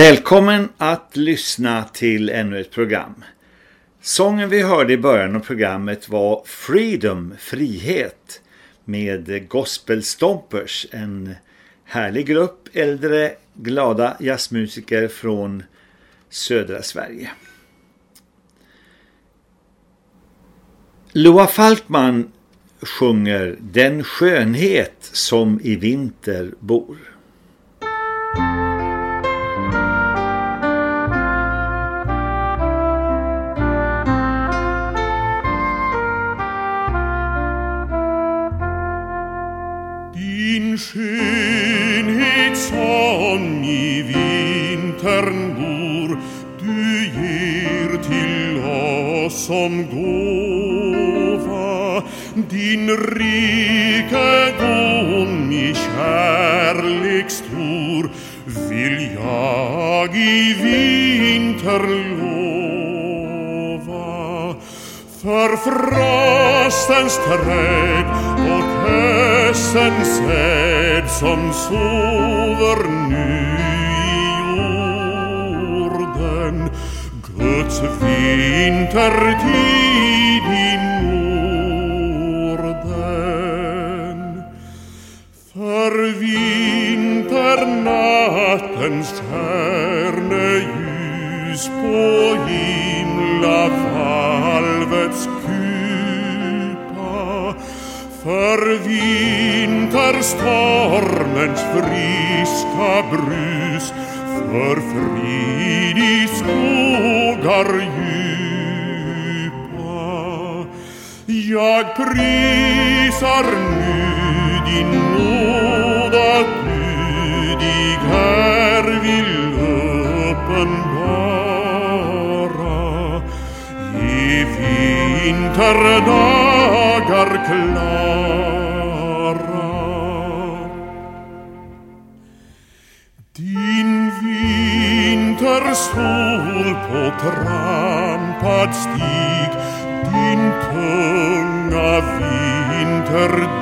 Välkommen att lyssna till ännu ett program. Sången vi hörde i början av programmet var Freedom, frihet med Gospel Stompers, en härlig grupp äldre glada jazzmusiker från södra Sverige. Loa Falkman sjunger Den skönhet som i vinter bor. Träd och höstens säd som sover nu i jorden. Guds vintertid Jag prisar nu din nåd att du dig här vill uppenbara i vinterdagar klara. Din vintersol på trampad stig din tunga vinter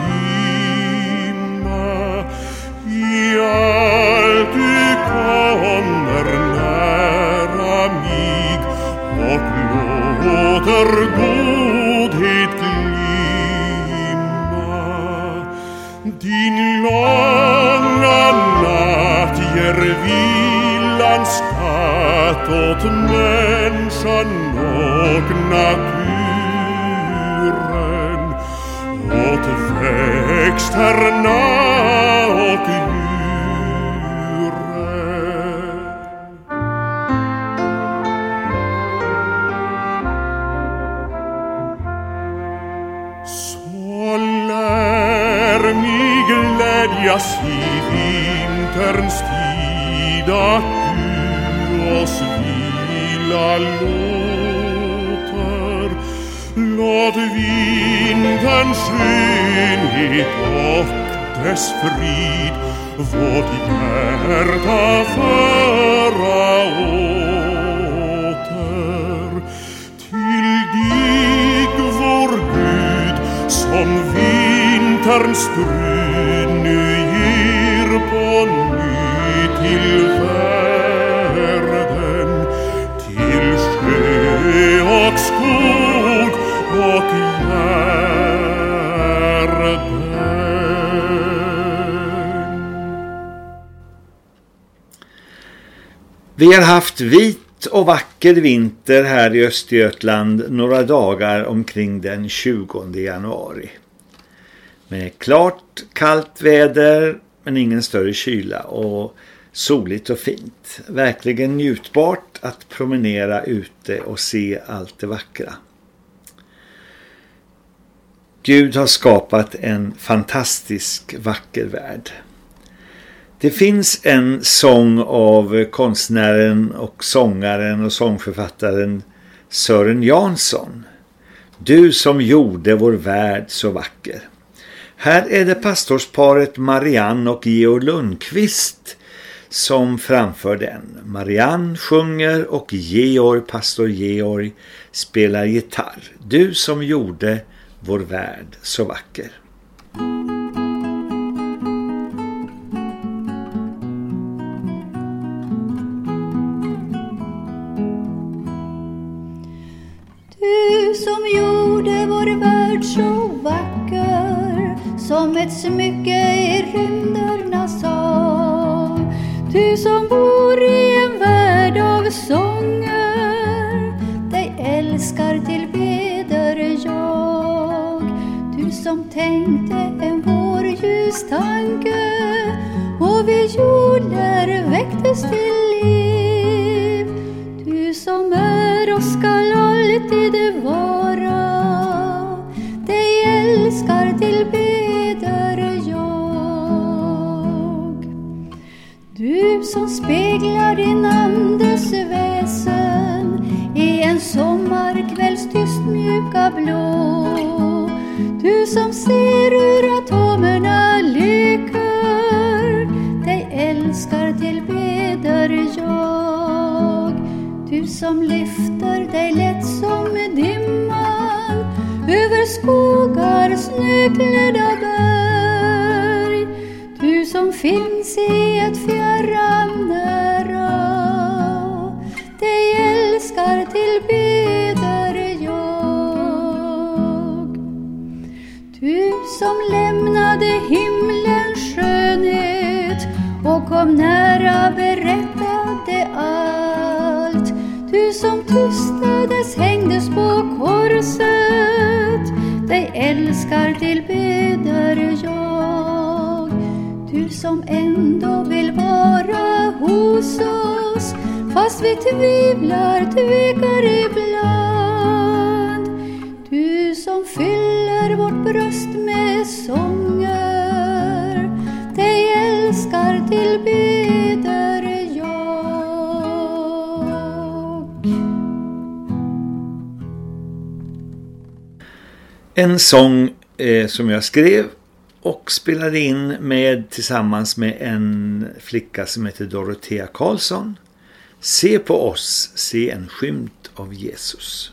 vinterns nu ger på ny till världen, till sjö och skog och järden. Vi har haft vit och vacker vinter här i Östergötland några dagar omkring den 20 januari. Med klart kallt väder men ingen större kyla och soligt och fint. Verkligen njutbart att promenera ute och se allt det vackra. Gud har skapat en fantastisk vacker värld. Det finns en sång av konstnären och sångaren och sångförfattaren Sören Jansson. Du som gjorde vår värld så vacker. Här är det pastorsparet Marianne och Georg Lundqvist som framför den. Marianne sjunger och Georg, pastor Georg, spelar gitarr. Du som gjorde vår värld så vacker. Du som gjorde vår värld så vacker som ett smycke i rymdernas hav. Du som bor i en värld av sånger dig älskar till beder jag. Du som tänkte en vårljus tanke och vid jorden väcktes till liv. Du som är och skall alltid vara Du som speglar din andes väsen i en sommarkvälls tyst mjuka blå. Du som ser hur atomerna leker dig älskar tillbeder jag. Du som lyfter dig lätt som dimman över skogar snöklädda finns i ett fjärran nära dig älskar tillbeder jag. Du som lämnade himlens skönhet och kom nära berättade allt. Du som tystades, hängdes på korset, dig älskar tillbeder jag som ändå vill vara hos oss fast vi tvivlar, tvekar ibland. Du som fyller vårt bröst med sånger, dig älskar, tillbeder jag. En sång eh, som jag skrev och spelade in med tillsammans med en flicka som heter Dorothea Karlsson. Se på oss, se en skymt av Jesus.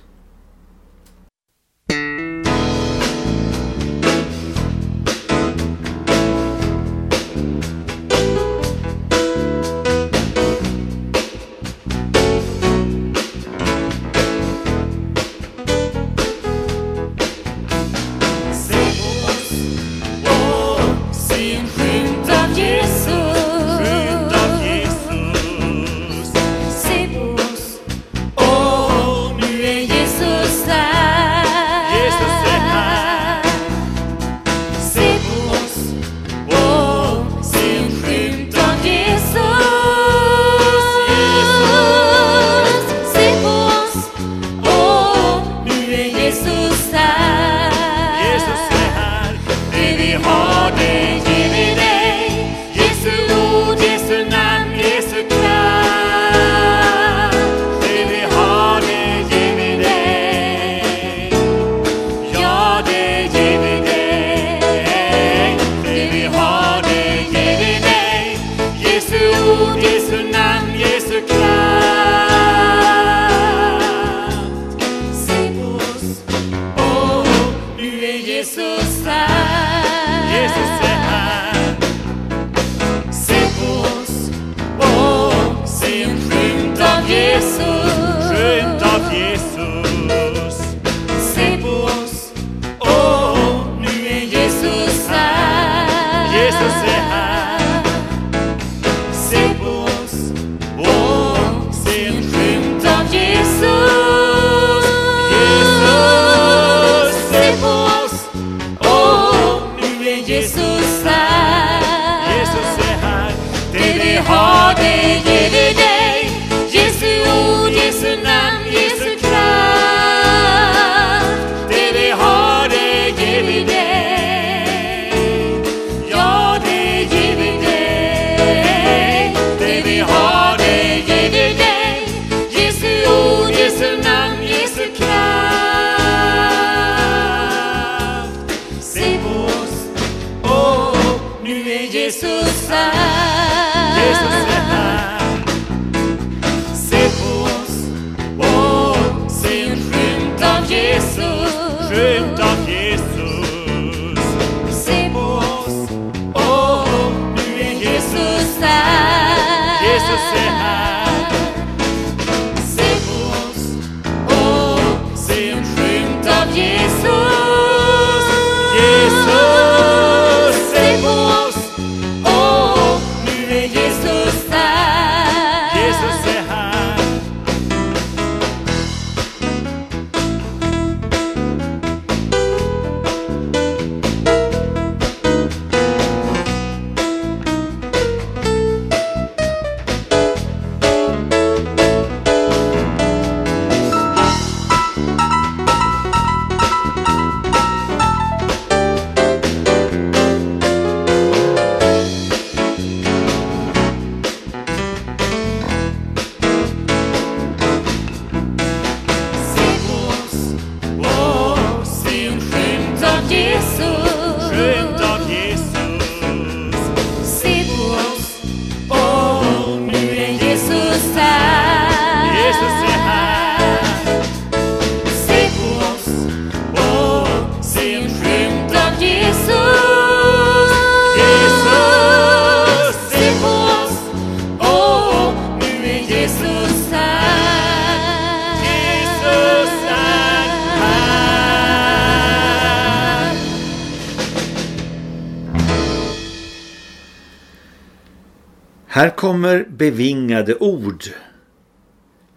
Kommer bevingade ord.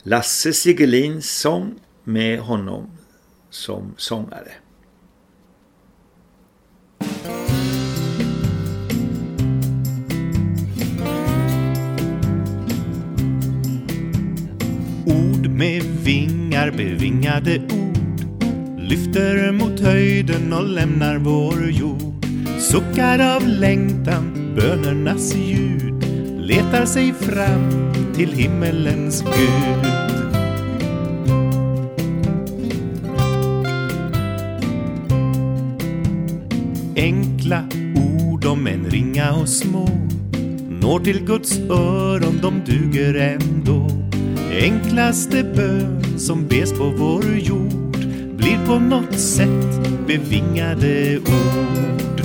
Lasse Sigelins sång med honom som sångare. Ord med vingar, bevingade ord lyfter mot höjden och lämnar vår jord. Suckar av längtan, bönernas ljud letar sig fram till himmelens Gud. Enkla ord om en ringa och små når till Guds öron, de duger ändå. Enklaste bön som bes på vår jord blir på något sätt bevingade ord.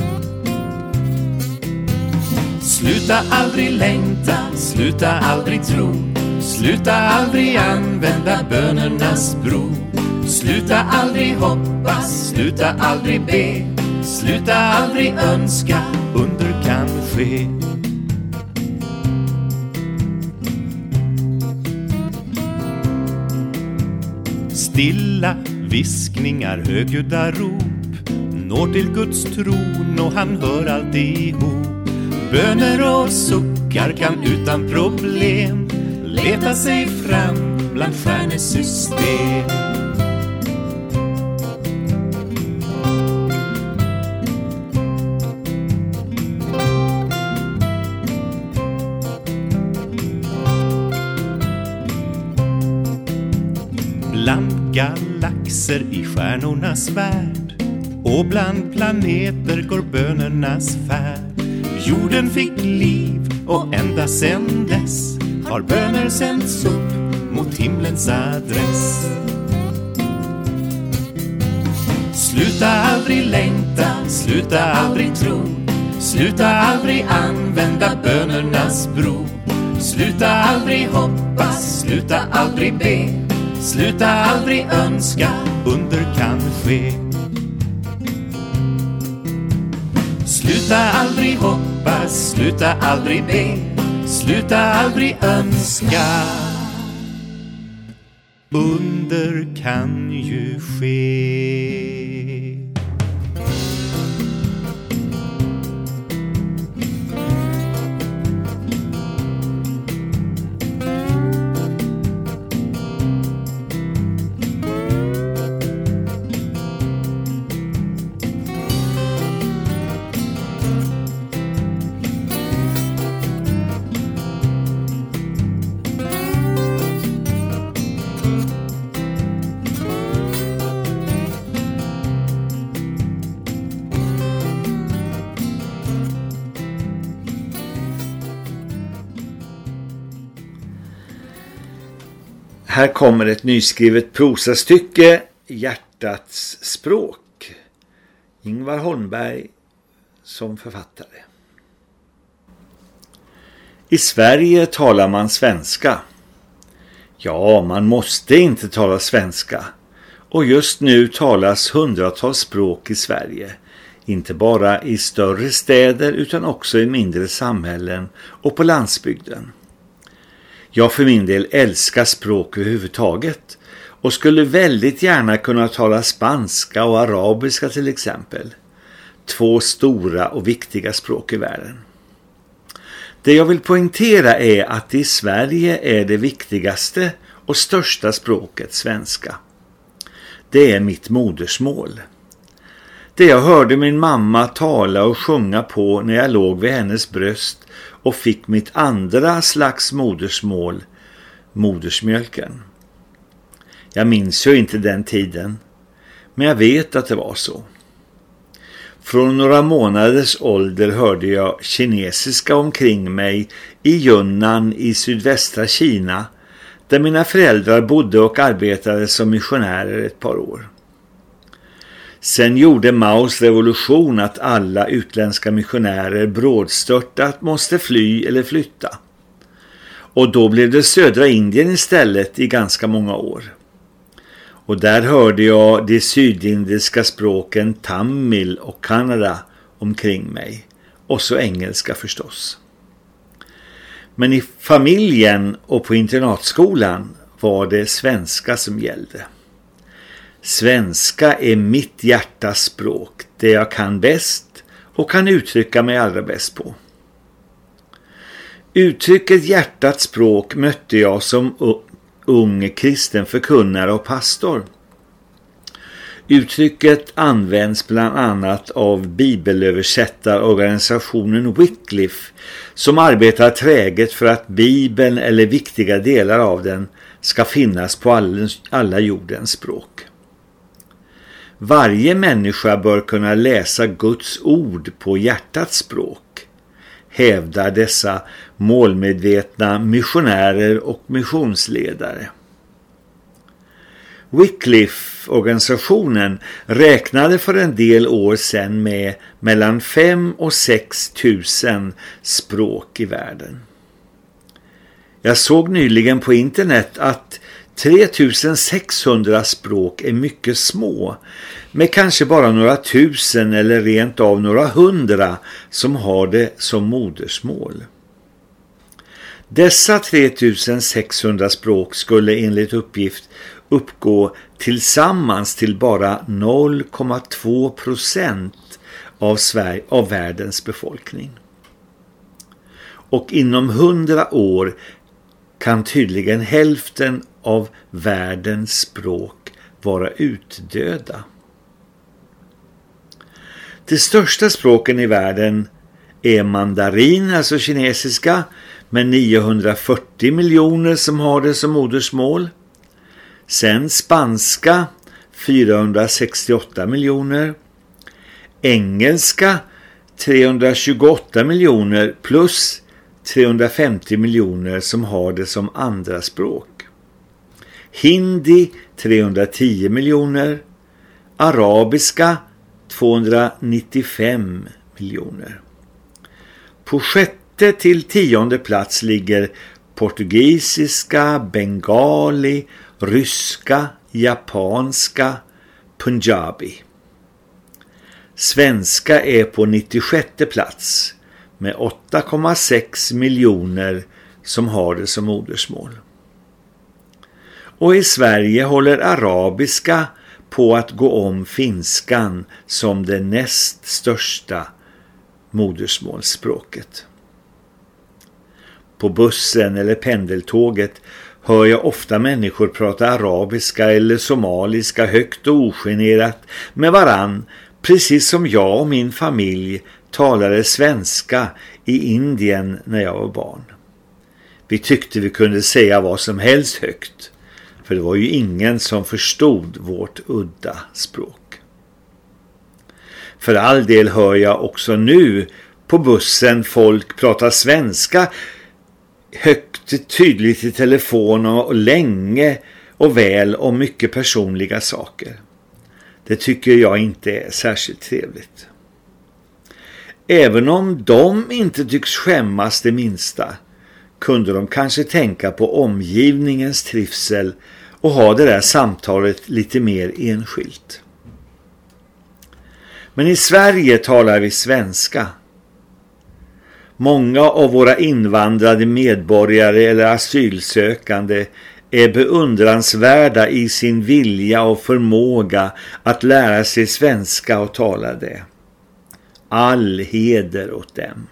Sluta aldrig längta, sluta aldrig tro, sluta aldrig använda bönernas bro. Sluta aldrig hoppas, sluta aldrig be, sluta aldrig önska, under kan ske. Stilla viskningar, högljudda rop når till Guds tron och han hör alltihop. Böner och suckar kan utan problem leta sig fram bland stjärnesystem. Bland galaxer i stjärnornas värld och bland planeter går bönernas färd. Jorden fick liv och ända sen dess har böner sänts upp mot himlens adress. Sluta aldrig längta, sluta aldrig tro, sluta aldrig använda bönernas bro. Sluta aldrig hoppas, sluta aldrig be, sluta aldrig önska, under kan ske. Sluta aldrig hoppas, sluta aldrig be, sluta aldrig önska. Under kan ju ske. Här kommer ett nyskrivet prosastycke, Hjärtats språk. Ingvar Holmberg som författare. I Sverige talar man svenska. Ja, man måste inte tala svenska. Och just nu talas hundratals språk i Sverige. Inte bara i större städer utan också i mindre samhällen och på landsbygden. Jag för min del älskar språk överhuvudtaget och skulle väldigt gärna kunna tala spanska och arabiska till exempel. Två stora och viktiga språk i världen. Det jag vill poängtera är att i Sverige är det viktigaste och största språket svenska. Det är mitt modersmål. Det jag hörde min mamma tala och sjunga på när jag låg vid hennes bröst och fick mitt andra slags modersmål, modersmjölken. Jag minns ju inte den tiden, men jag vet att det var så. Från några månaders ålder hörde jag kinesiska omkring mig i Yunnan i sydvästra Kina där mina föräldrar bodde och arbetade som missionärer ett par år. Sen gjorde Maos revolution att alla utländska missionärer brådstörtat måste fly eller flytta. Och då blev det södra Indien istället i ganska många år. Och där hörde jag de sydindiska språken Tamil och Kanada omkring mig. Och så engelska förstås. Men i familjen och på internatskolan var det svenska som gällde. Svenska är mitt hjärtas språk, det jag kan bäst och kan uttrycka mig allra bäst på. Uttrycket hjärtats språk mötte jag som ung kristen förkunnare och pastor. Uttrycket används bland annat av bibelöversättarorganisationen Wycliffe som arbetar träget för att Bibeln eller viktiga delar av den ska finnas på alla jordens språk varje människa bör kunna läsa Guds ord på hjärtats språk, hävdar dessa målmedvetna missionärer och missionsledare. Wycliffe-organisationen räknade för en del år sedan med mellan 5 och 6 tusen språk i världen. Jag såg nyligen på internet att 3600 språk är mycket små, med kanske bara några tusen eller rent av några hundra som har det som modersmål. Dessa 3600 språk skulle enligt uppgift uppgå tillsammans till bara 0,2 procent av, av världens befolkning. Och inom hundra år kan tydligen hälften av världens språk vara utdöda. De största språken i världen är mandarin, alltså kinesiska, med 940 miljoner som har det som modersmål. Sen spanska 468 miljoner. Engelska 328 miljoner plus 350 miljoner som har det som andra språk. Hindi 310 miljoner. Arabiska 295 miljoner. På sjätte till tionde plats ligger portugisiska, bengali, ryska, japanska, punjabi. Svenska är på 96 plats med 8,6 miljoner som har det som modersmål. Och i Sverige håller arabiska på att gå om finskan som det näst största modersmålsspråket. På bussen eller pendeltåget hör jag ofta människor prata arabiska eller somaliska högt och ogenerat med varann precis som jag och min familj talade svenska i Indien när jag var barn. Vi tyckte vi kunde säga vad som helst högt för det var ju ingen som förstod vårt udda språk. För all del hör jag också nu på bussen folk prata svenska högt tydligt i telefon och länge och väl om mycket personliga saker. Det tycker jag inte är särskilt trevligt. Även om de inte tycks skämmas det minsta kunde de kanske tänka på omgivningens trivsel och ha det där samtalet lite mer enskilt. Men i Sverige talar vi svenska. Många av våra invandrade medborgare eller asylsökande är beundransvärda i sin vilja och förmåga att lära sig svenska och tala det. All heder åt dem.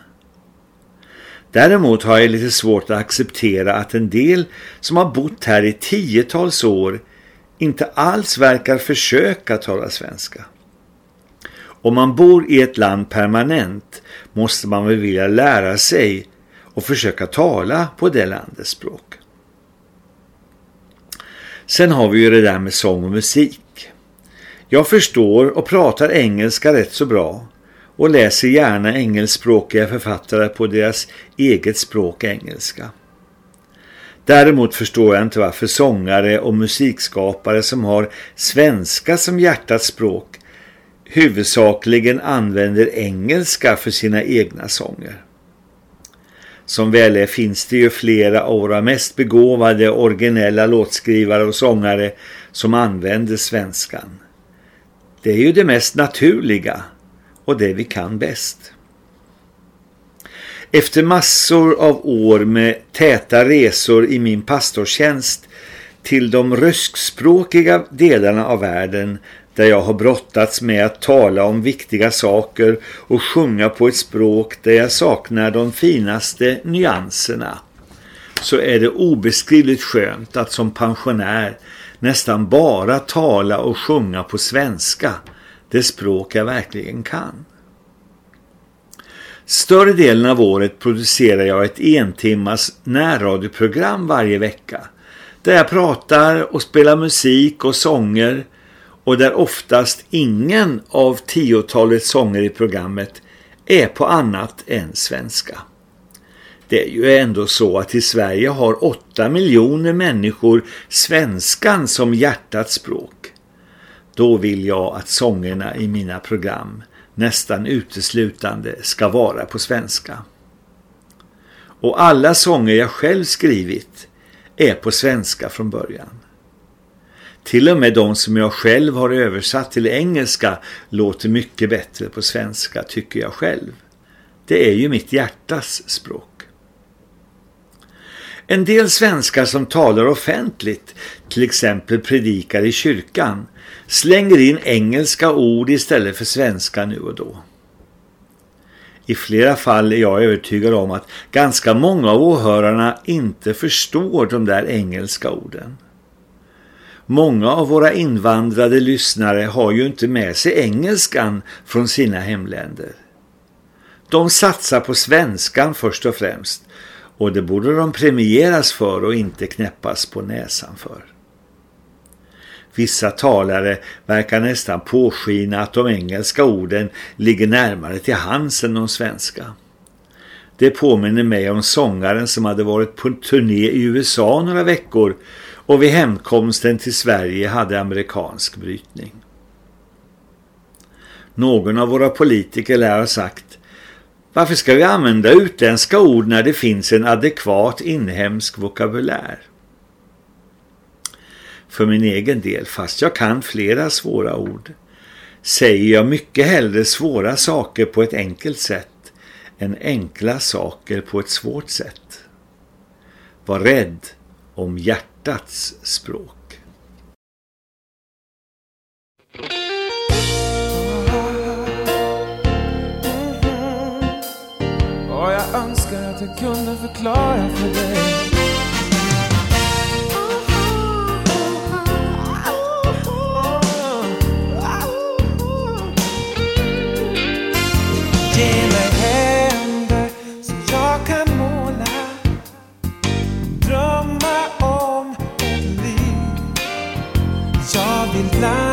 Däremot har jag lite svårt att acceptera att en del som har bott här i tiotals år inte alls verkar försöka tala svenska. Om man bor i ett land permanent måste man väl vilja lära sig och försöka tala på det landets språk. Sen har vi ju det där med sång och musik. Jag förstår och pratar engelska rätt så bra och läser gärna engelskspråkiga författare på deras eget språk engelska. Däremot förstår jag inte varför sångare och musikskapare som har svenska som hjärtats språk huvudsakligen använder engelska för sina egna sånger. Som väl är finns det ju flera av våra mest begåvade originella låtskrivare och sångare som använder svenskan. Det är ju det mest naturliga och det vi kan bäst. Efter massor av år med täta resor i min pastortjänst till de ryskspråkiga delarna av världen där jag har brottats med att tala om viktiga saker och sjunga på ett språk där jag saknar de finaste nyanserna så är det obeskrivligt skönt att som pensionär nästan bara tala och sjunga på svenska, det språk jag verkligen kan. Större delen av året producerar jag ett entimmas närradioprogram varje vecka där jag pratar och spelar musik och sånger och där oftast ingen av tiotalet sånger i programmet är på annat än svenska. Det är ju ändå så att i Sverige har åtta miljoner människor svenskan som hjärtats språk. Då vill jag att sångerna i mina program nästan uteslutande ska vara på svenska. Och alla sånger jag själv skrivit är på svenska från början. Till och med de som jag själv har översatt till engelska låter mycket bättre på svenska tycker jag själv. Det är ju mitt hjärtas språk. En del svenskar som talar offentligt, till exempel predikar i kyrkan, slänger in engelska ord istället för svenska nu och då. I flera fall är jag övertygad om att ganska många av åhörarna inte förstår de där engelska orden. Många av våra invandrade lyssnare har ju inte med sig engelskan från sina hemländer. De satsar på svenskan först och främst och det borde de premieras för och inte knäppas på näsan för. Vissa talare verkar nästan påskina att de engelska orden ligger närmare till hands än de svenska. Det påminner mig om sångaren som hade varit på turné i USA några veckor och vid hemkomsten till Sverige hade amerikansk brytning. Någon av våra politiker lär ha sagt varför ska vi använda utländska ord när det finns en adekvat inhemsk vokabulär? För min egen del, fast jag kan flera svåra ord, säger jag mycket hellre svåra saker på ett enkelt sätt än enkla saker på ett svårt sätt. Var rädd om hjärtats språk. Kunde förklara för dig. Ge mig händer så jag kan måla. Drömma om ett liv. Jag vill blanda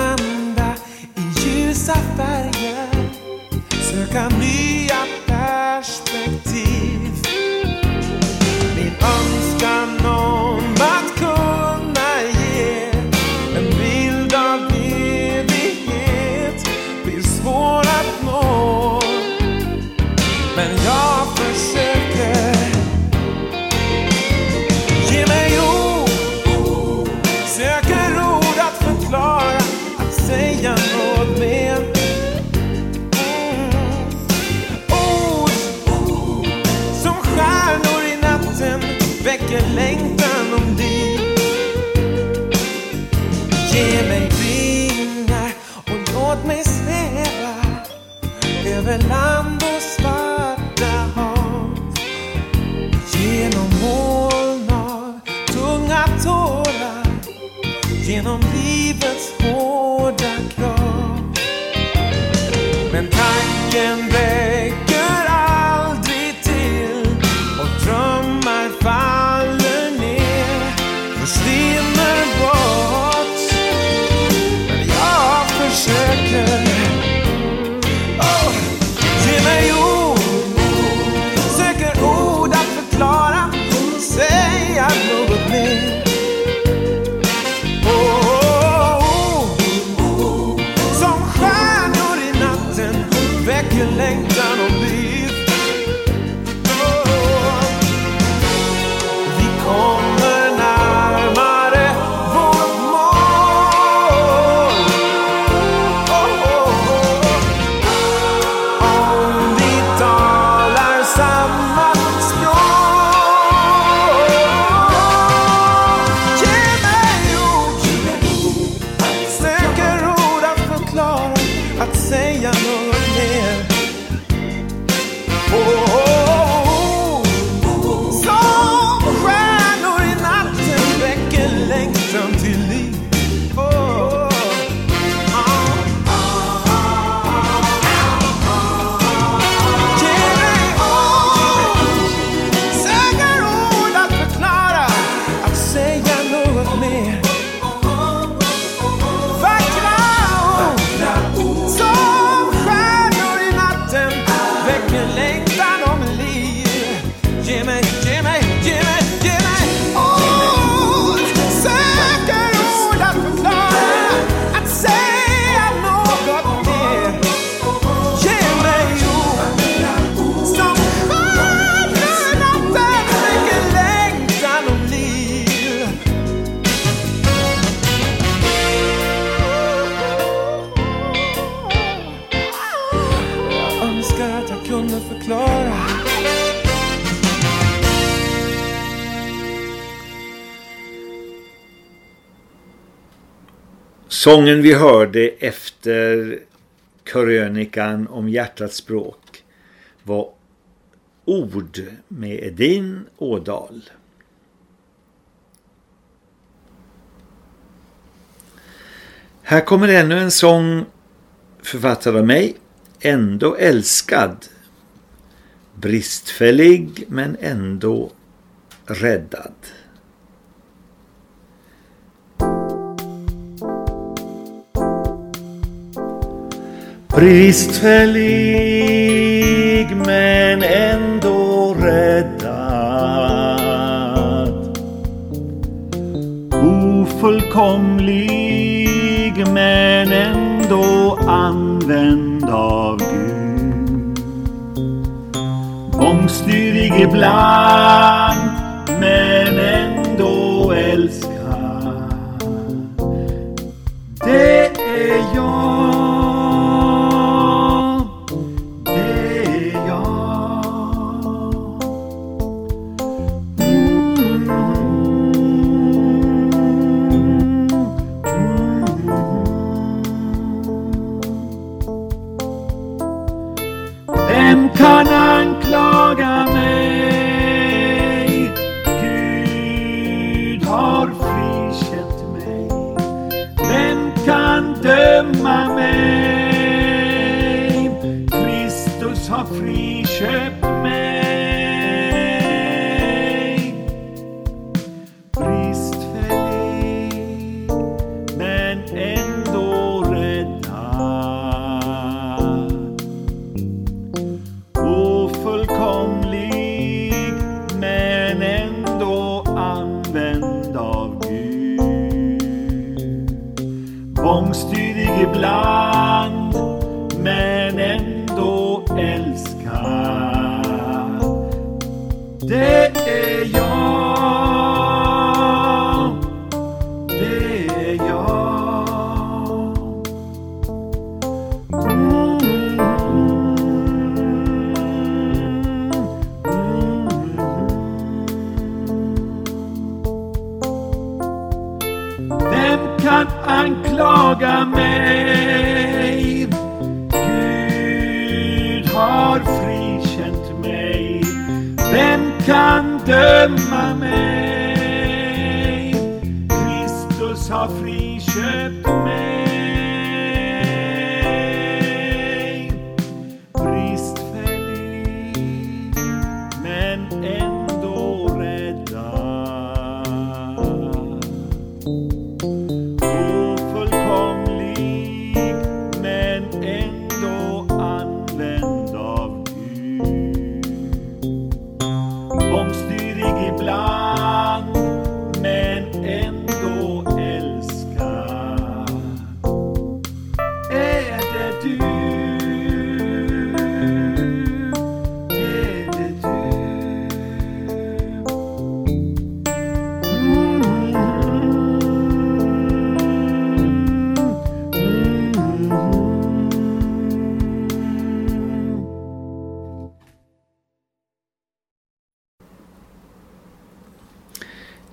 Sången vi hörde efter krönikan om hjärtats språk var Ord med Edin Ådal. Här kommer ännu en sång författad av mig, ändå älskad. Bristfällig men ändå räddad. Bristfällig men ändå räddad. Ofullkomlig men ändå använd av Gud. Mångstyrig ibland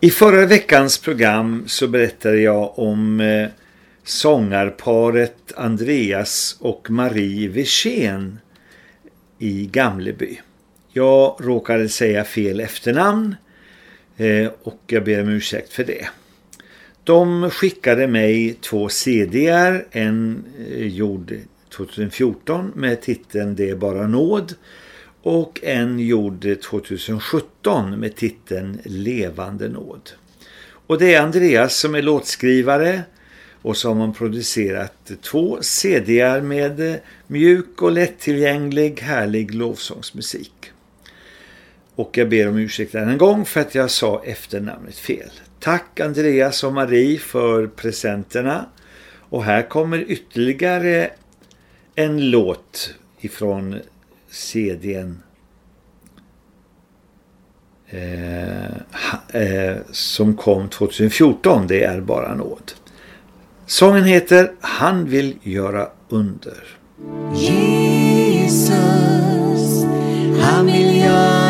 I förra veckans program så berättade jag om eh, sångarparet Andreas och Marie Wirsén i Gamleby. Jag råkade säga fel efternamn eh, och jag ber om ursäkt för det. De skickade mig två CDR, en eh, gjord 2014 med titeln Det är bara nåd och en gjord 2017 med titeln Levande nåd. Och det är Andreas som är låtskrivare och så har man producerat två CDR med mjuk och lättillgänglig härlig lovsångsmusik. Och jag ber om ursäkt än en gång för att jag sa efternamnet fel. Tack Andreas och Marie för presenterna. Och här kommer ytterligare en låt ifrån CDn eh, eh, som kom 2014. Det är bara nåd. Sången heter Han vill göra under. Jesus, han vill göra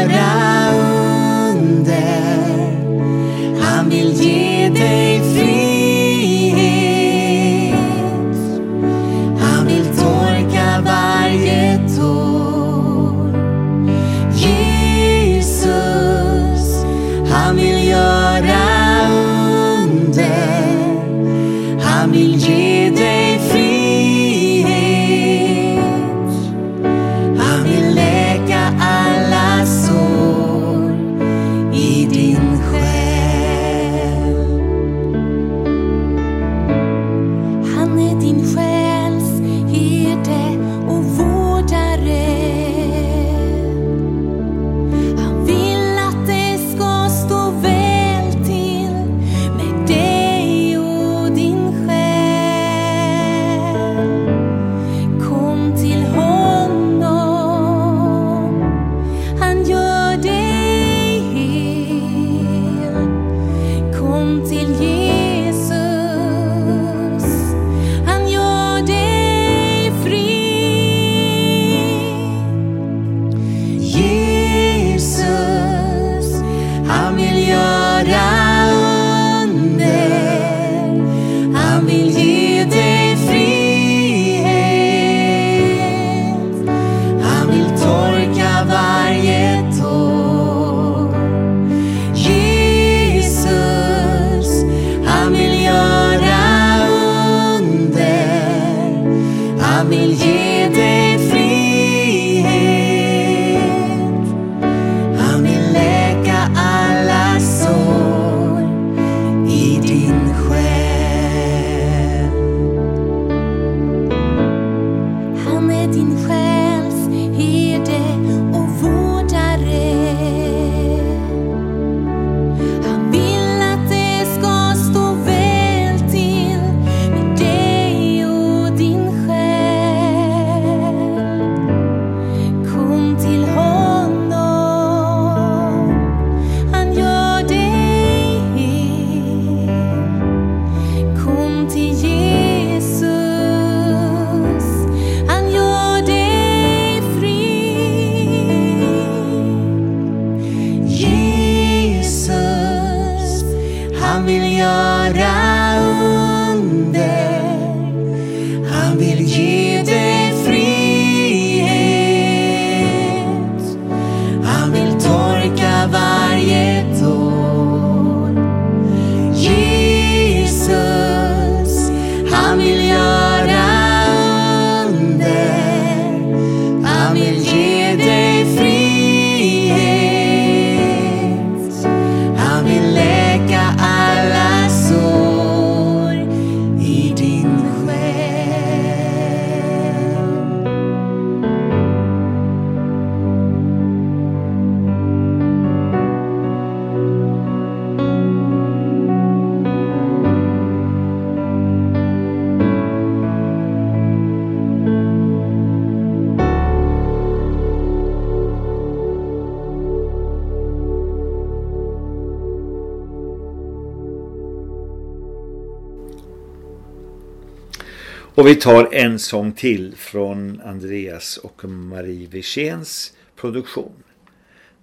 Och vi tar en sång till från Andreas och Marie Wirsens produktion.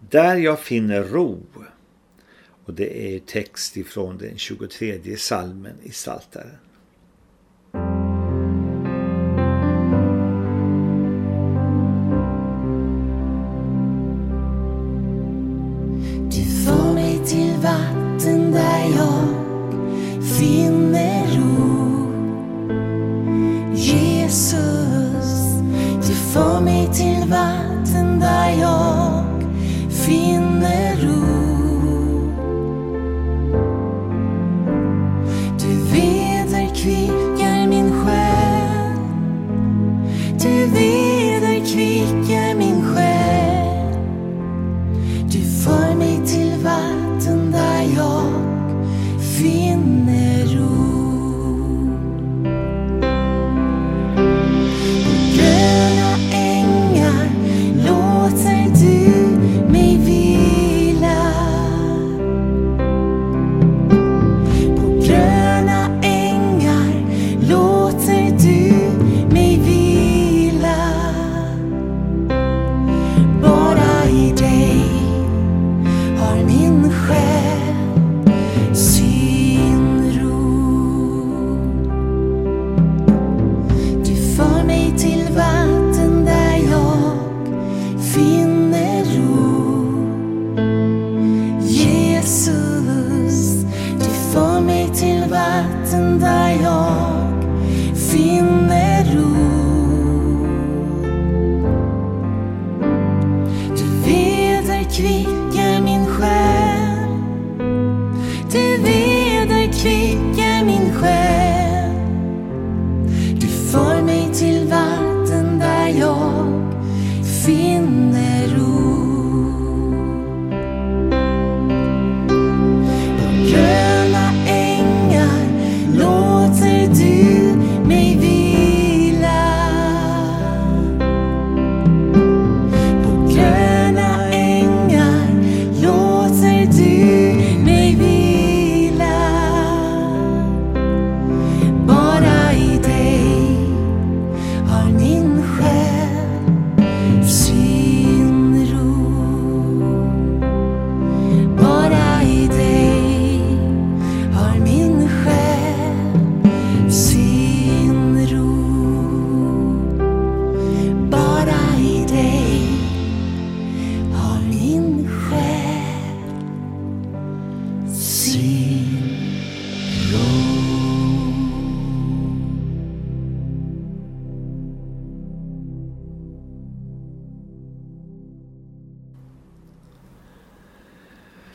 Där jag finner ro. Och det är text ifrån den 23 salmen i Saltaren.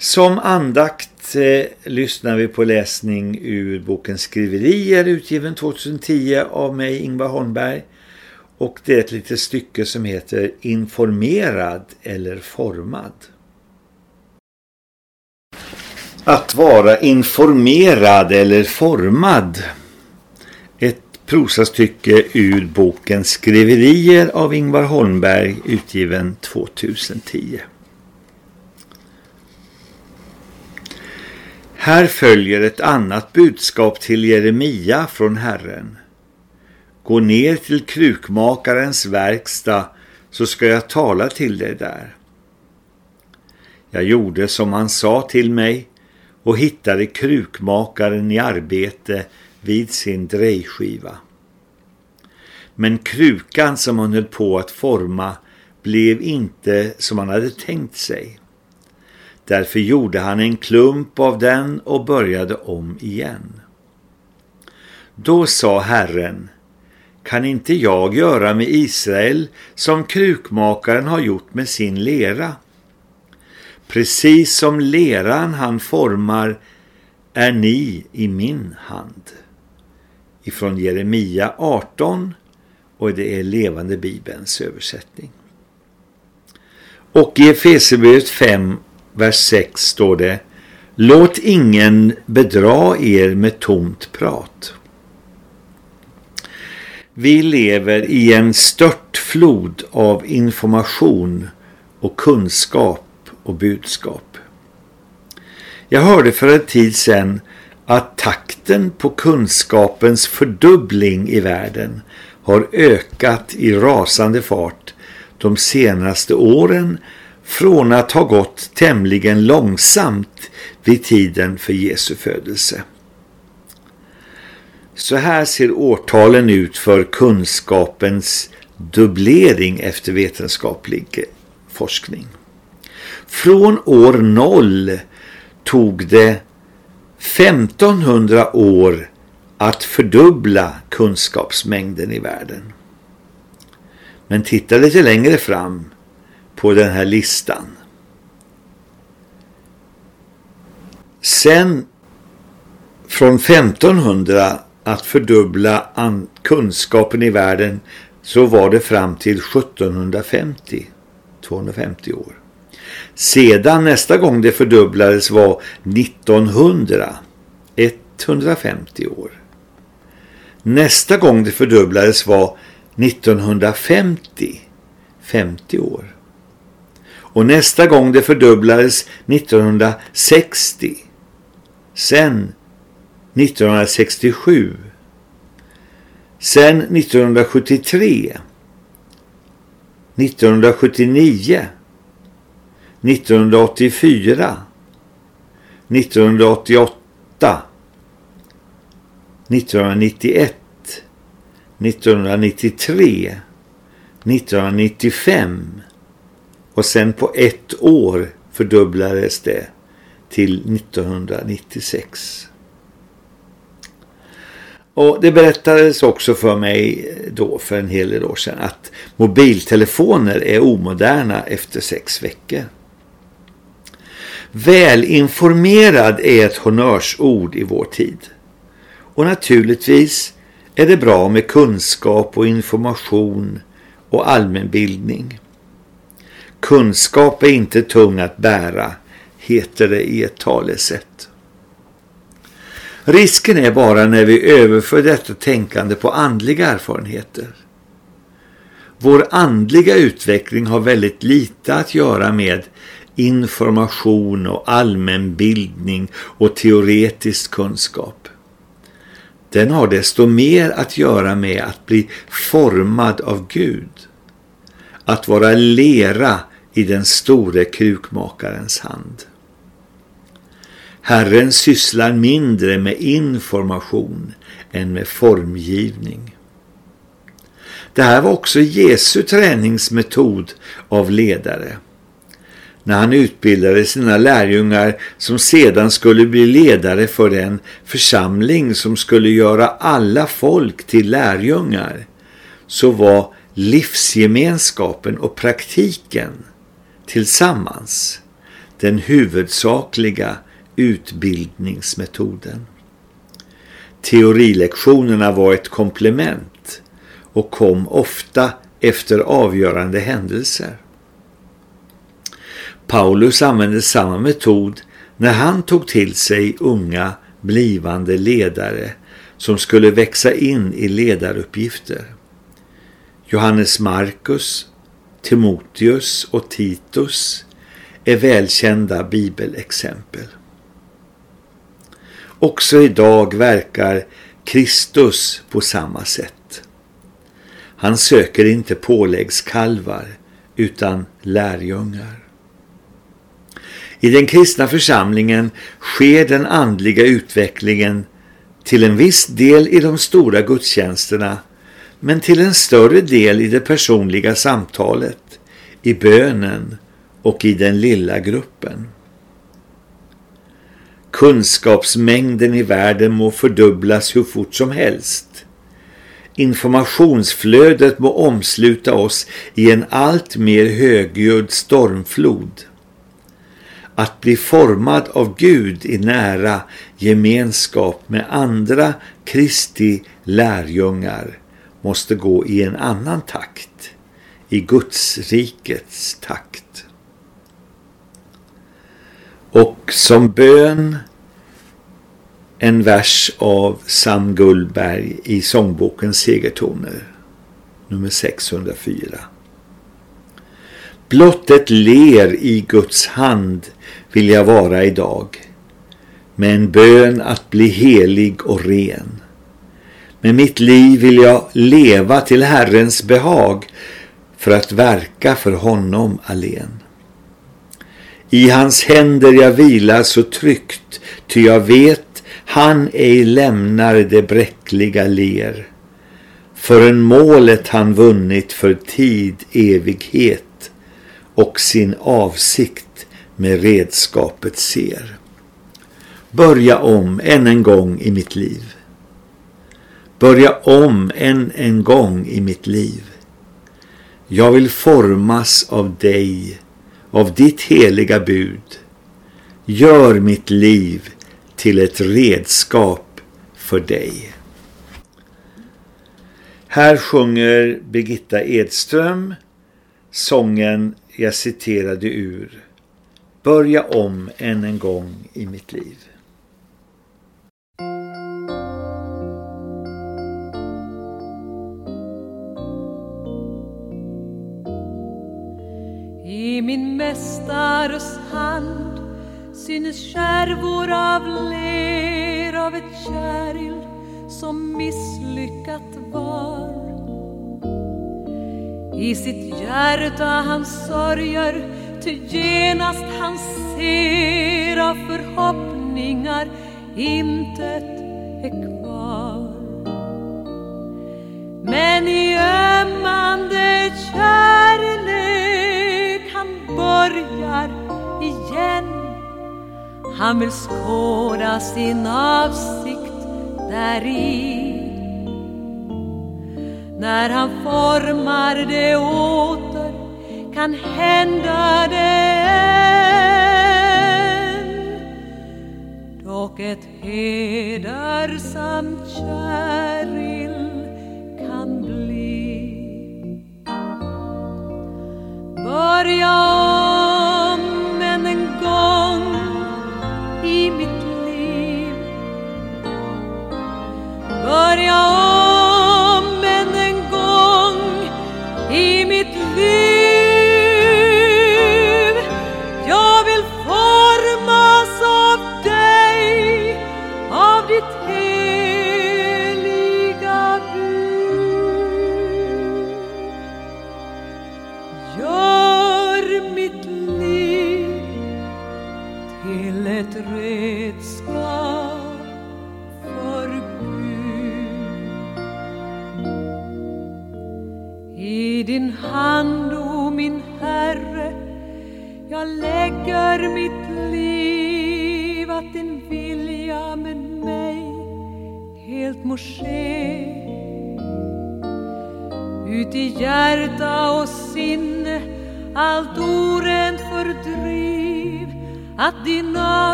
Som andakt eh, lyssnar vi på läsning ur boken Skriverier utgiven 2010 av mig Ingvar Holmberg. Och det är ett litet stycke som heter Informerad eller formad. Att vara informerad eller formad. Ett prosastycke ur boken Skriverier av Ingvar Holmberg utgiven 2010. Här följer ett annat budskap till Jeremia från Herren. Gå ner till krukmakarens verkstad så ska jag tala till dig där. Jag gjorde som han sa till mig och hittade krukmakaren i arbete vid sin drejskiva. Men krukan som han höll på att forma blev inte som han hade tänkt sig. Därför gjorde han en klump av den och började om igen. Då sa Herren, kan inte jag göra med Israel som krukmakaren har gjort med sin lera? Precis som leran han formar är ni i min hand. Ifrån Jeremia 18 och det är levande Bibelns översättning. Och i Efesierbrevet 5 vers 6 står det Låt ingen bedra er med tomt prat. Vi lever i en störtflod av information och kunskap och budskap. Jag hörde för en tid sedan att takten på kunskapens fördubbling i världen har ökat i rasande fart de senaste åren från att ha gått tämligen långsamt vid tiden för Jesu födelse. Så här ser årtalen ut för kunskapens dubblering efter vetenskaplig forskning. Från år 0 tog det 1500 år att fördubbla kunskapsmängden i världen. Men titta lite längre fram på den här listan. Sen från 1500 att fördubbla kunskapen i världen så var det fram till 1750, 250 år. Sedan nästa gång det fördubblades var 1900, 150 år. Nästa gång det fördubblades var 1950, 50 år. Och nästa gång det fördubblades 1960. Sen 1967. Sen 1973. 1979. 1984. 1988. 1991. 1993. 1995 och sen på ett år fördubblades det till 1996. Och det berättades också för mig då för en hel del år sedan att mobiltelefoner är omoderna efter sex veckor. Välinformerad är ett honnörsord i vår tid. Och naturligtvis är det bra med kunskap och information och allmänbildning. Kunskap är inte tung att bära, heter det i ett talesätt. Risken är bara när vi överför detta tänkande på andliga erfarenheter. Vår andliga utveckling har väldigt lite att göra med information och allmänbildning och teoretisk kunskap. Den har desto mer att göra med att bli formad av Gud. Att vara lera i den store krukmakarens hand. Herren sysslar mindre med information än med formgivning. Det här var också Jesu träningsmetod av ledare. När han utbildade sina lärjungar som sedan skulle bli ledare för en församling som skulle göra alla folk till lärjungar så var livsgemenskapen och praktiken tillsammans den huvudsakliga utbildningsmetoden. Teorilektionerna var ett komplement och kom ofta efter avgörande händelser. Paulus använde samma metod när han tog till sig unga blivande ledare som skulle växa in i ledaruppgifter. Johannes Markus, Timoteus och Titus är välkända bibelexempel. Också idag verkar Kristus på samma sätt. Han söker inte påläggskalvar utan lärjungar. I den kristna församlingen sker den andliga utvecklingen till en viss del i de stora gudstjänsterna men till en större del i det personliga samtalet, i bönen och i den lilla gruppen. Kunskapsmängden i världen må fördubblas hur fort som helst. Informationsflödet må omsluta oss i en allt mer högljudd stormflod. Att bli formad av Gud i nära gemenskap med andra Kristi lärjungar måste gå i en annan takt, i Guds rikets takt. Och som bön en vers av Sam Gullberg i sångboken Segertoner, nummer 604. Blott ett ler i Guds hand vill jag vara idag, med en bön att bli helig och ren. Med mitt liv vill jag leva till Herrens behag för att verka för honom allen. I hans händer jag vilar så tryggt, ty jag vet han ej lämnar det bräckliga ler. Förrän målet han vunnit för tid evighet och sin avsikt med redskapet ser. Börja om än en gång i mitt liv. Börja om än en gång i mitt liv. Jag vill formas av dig, av ditt heliga bud. Gör mitt liv till ett redskap för dig. Här sjunger Birgitta Edström sången jag citerade ur Börja om än en gång i mitt liv. Mästares hand synes skärvor av ler av ett käril som misslyckat var. I sitt hjärta han sörjer, ty genast han ser av förhoppningar intet är kvar. Men i ömmande kärlek börjar igen. Han vill skåda sin avsikt däri När han formar det åter kan hända det. Än Dock ett hedersamt käril kan bli. Börja Börja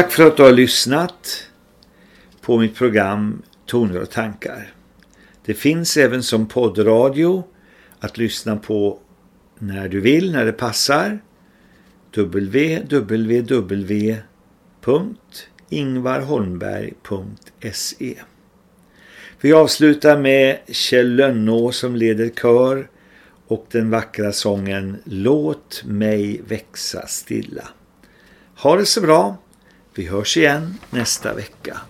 Tack för att du har lyssnat på mitt program Toner och tankar. Det finns även som poddradio att lyssna på när du vill, när det passar. www.ingvarholmberg.se Vi avslutar med Kjell Lönnå som leder kör och den vackra sången Låt mig växa stilla. Ha det så bra. Vi hörs igen nästa vecka.